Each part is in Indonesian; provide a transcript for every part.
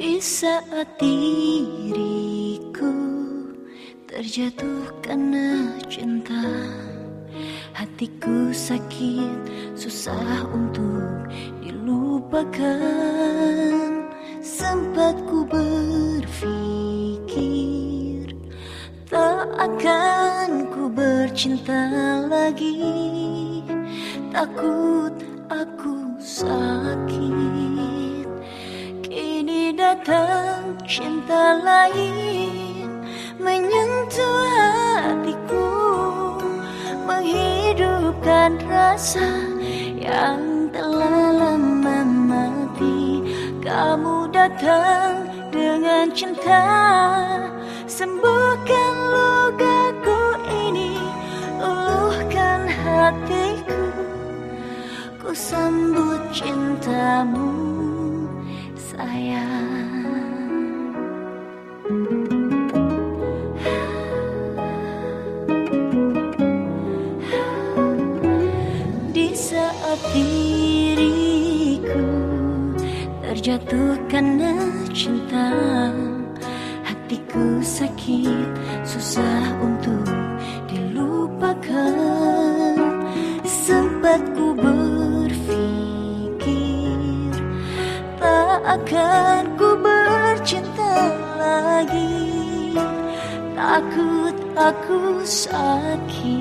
Di saat diriku terjatuh karena cinta. Hatiku sakit, susah untuk dilupakan. Sempat ku berpikir Tak akan ku bercinta lagi. Takut aku sakit datang cinta lain menyentuh hatiku menghidupkan rasa yang telah lama mati. Kamu datang dengan cinta sembuhkan lukaku ini luluhkan hatiku. Ku sambut cintamu sayang diriku. Terjatuh karena cinta Hatiku sakit, susah untuk dilupakan. Sempat ku berpikir Tak akan ku bercinta lagi. Takut aku sakit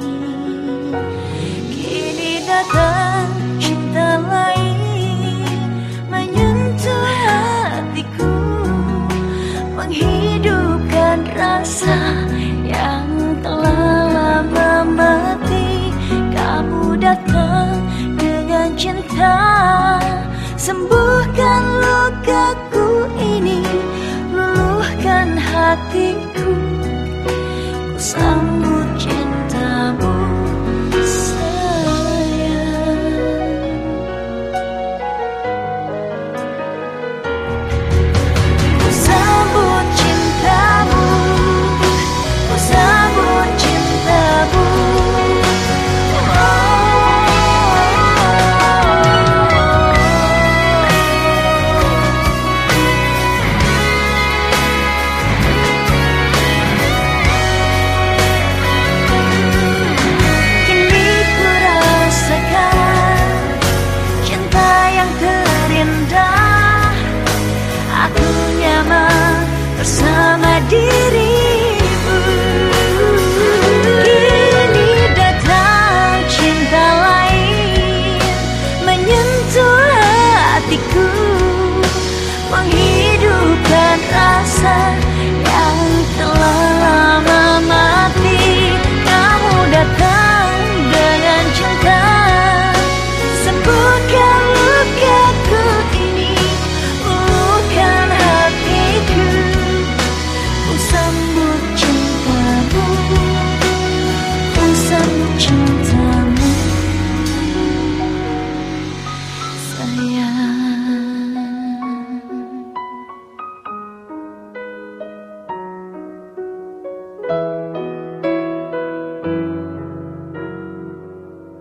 bersama diri